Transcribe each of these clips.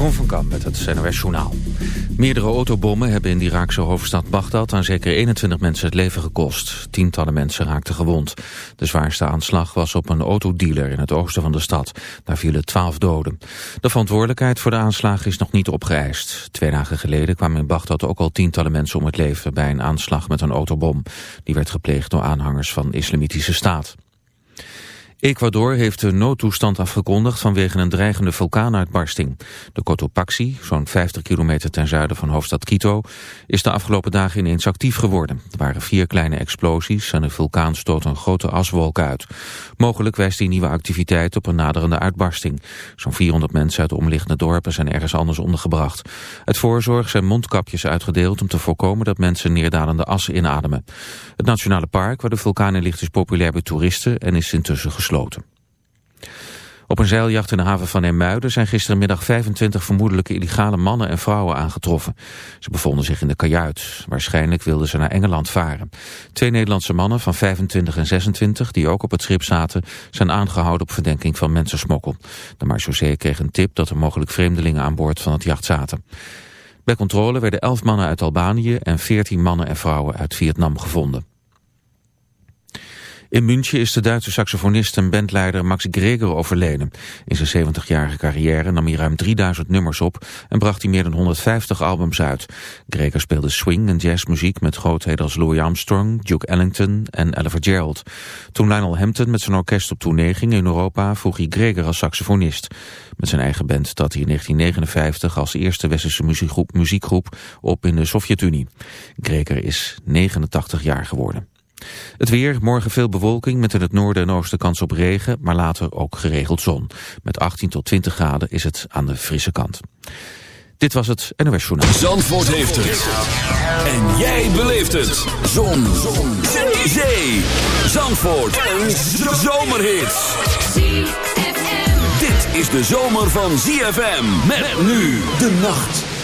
Jeroen van Kam met het NOS Journaal. Meerdere autobommen hebben in de Iraakse hoofdstad Bagdad aan zeker 21 mensen het leven gekost. Tientallen mensen raakten gewond. De zwaarste aanslag was op een autodealer in het oosten van de stad. Daar vielen 12 doden. De verantwoordelijkheid voor de aanslag is nog niet opgeëist. Twee dagen geleden kwamen in Bagdad ook al tientallen mensen om het leven bij een aanslag met een autobom. Die werd gepleegd door aanhangers van de Islamitische Staat. Ecuador heeft de noodtoestand afgekondigd vanwege een dreigende vulkaanuitbarsting. De Cotopaxi, zo'n 50 kilometer ten zuiden van hoofdstad Quito, is de afgelopen dagen ineens actief geworden. Er waren vier kleine explosies en de vulkaan stoot een grote aswolk uit. Mogelijk wijst die nieuwe activiteit op een naderende uitbarsting. Zo'n 400 mensen uit de omliggende dorpen zijn ergens anders ondergebracht. Het voorzorg zijn mondkapjes uitgedeeld om te voorkomen dat mensen neerdalende as inademen. Het nationale park waar de vulkaan in ligt is populair bij toeristen en is intussen gesloten. Op een zeiljacht in de haven van Emuiden zijn gistermiddag 25 vermoedelijke illegale mannen en vrouwen aangetroffen. Ze bevonden zich in de kajuit. Waarschijnlijk wilden ze naar Engeland varen. Twee Nederlandse mannen van 25 en 26, die ook op het schip zaten, zijn aangehouden op verdenking van mensensmokkel. De marechaussee kreeg een tip dat er mogelijk vreemdelingen aan boord van het jacht zaten. Bij controle werden 11 mannen uit Albanië en 14 mannen en vrouwen uit Vietnam gevonden. In München is de Duitse saxofonist en bandleider Max Greger overleden. In zijn 70-jarige carrière nam hij ruim 3000 nummers op en bracht hij meer dan 150 albums uit. Greger speelde swing en jazzmuziek met grootheden als Louis Armstrong, Duke Ellington en Ella Fitzgerald. Toen Lionel Hampton met zijn orkest op tournee ging in Europa vroeg hij Greger als saxofonist. Met zijn eigen band trad hij in 1959 als eerste westerse muziekgroep, muziekgroep op in de Sovjet-Unie. Greger is 89 jaar geworden. Het weer, morgen veel bewolking met in het noorden en oosten kans op regen, maar later ook geregeld zon. Met 18 tot 20 graden is het aan de frisse kant. Dit was het NOS Journaal. Zandvoort heeft het. En jij beleeft het. Zon. zon. Zee. Zandvoort. Een zomerhit. Dit is de zomer van ZFM. Met nu de nacht.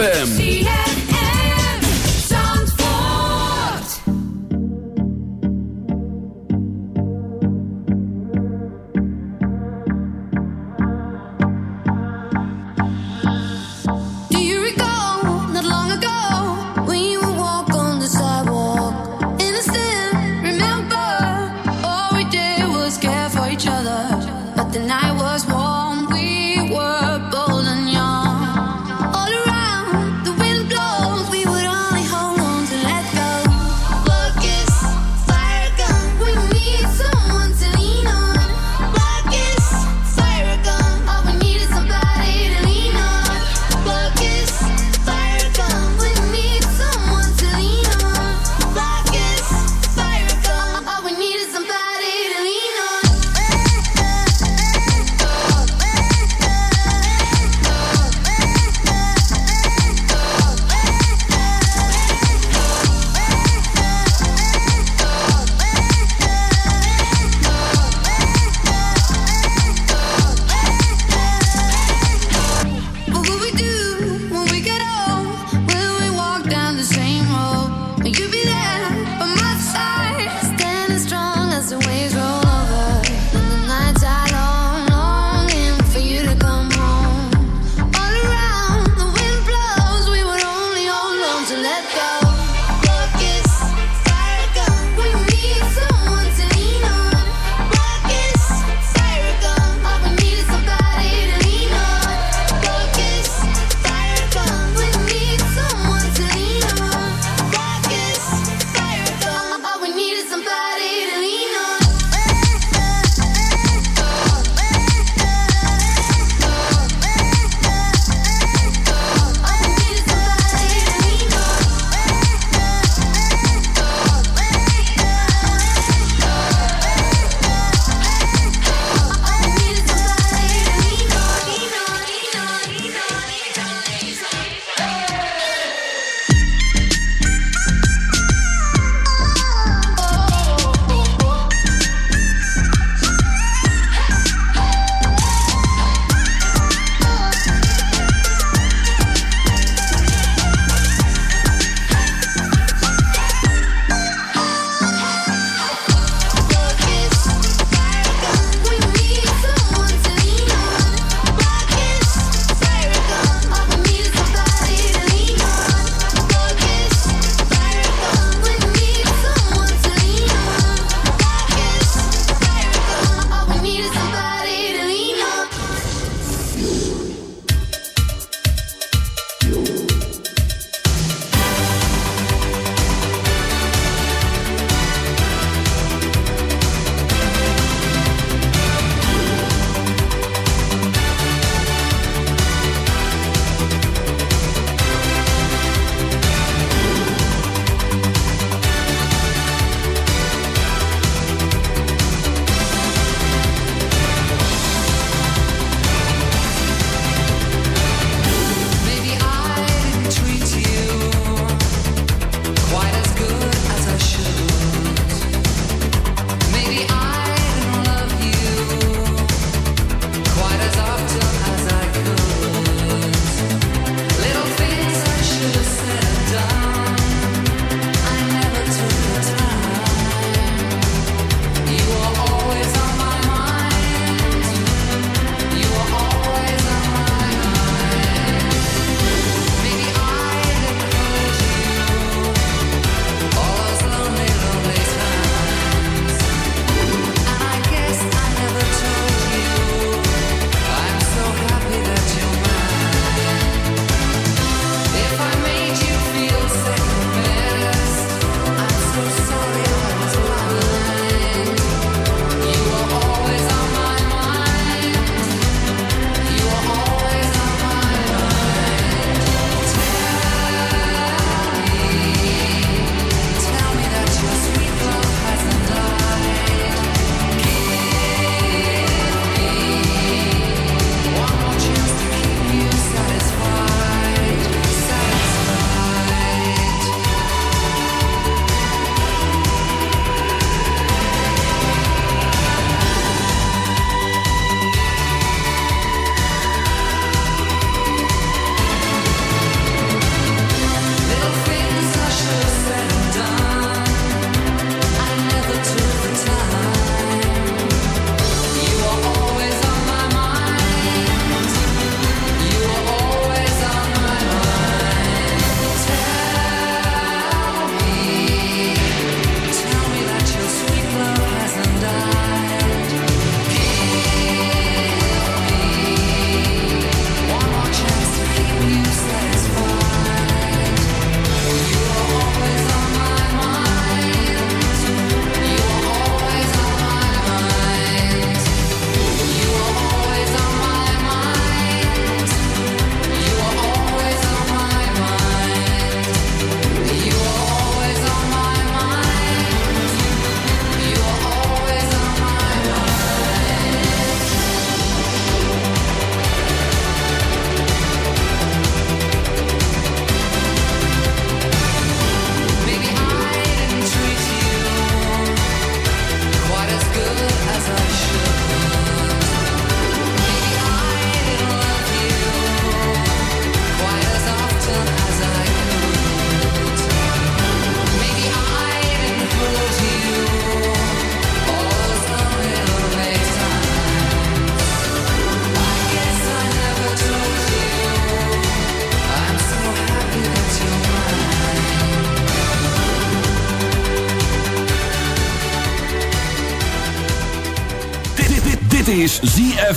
ZFM.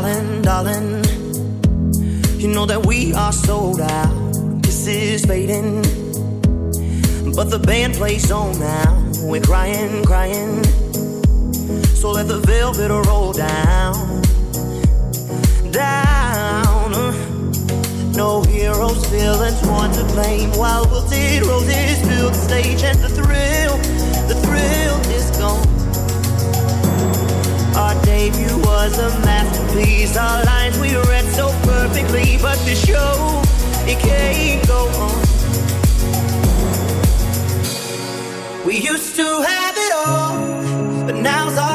Darling, darling, you know that we are sold out. This is fading, but the band plays on now. We're crying, crying. So let the velvet roll down, down. No heroes, villains, one to blame. While we'll wilted roses fill the stage, and the thrill, debut was a masterpiece. Our lines we read so perfectly, but the show it can't go on. We used to have it all, but now's our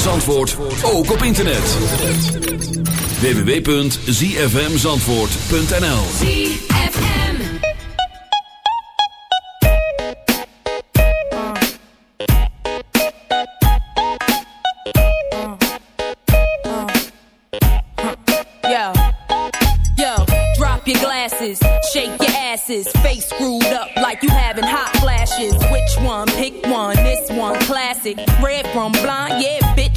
van Zandvoort, ook op internet. www.zfmzandvoort.nl ZFM. Yo, yo, drop your glasses, shake your asses, face screwed up like you having hot flashes. Which one? Pick one. This one, classic. Red from blind, yeah, bitch,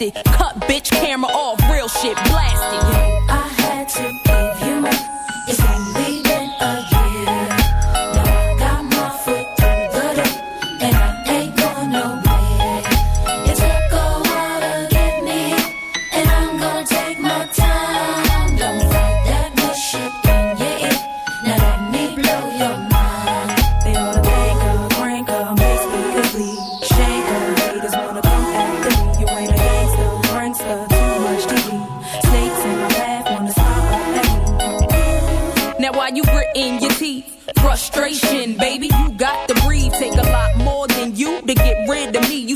it. Cut bitch camera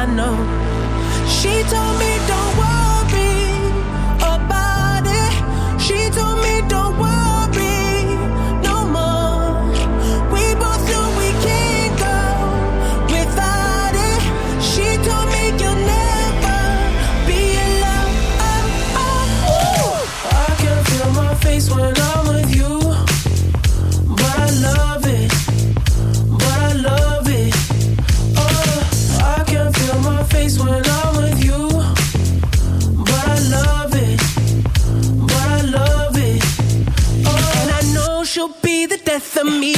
I know. She told me don't of me.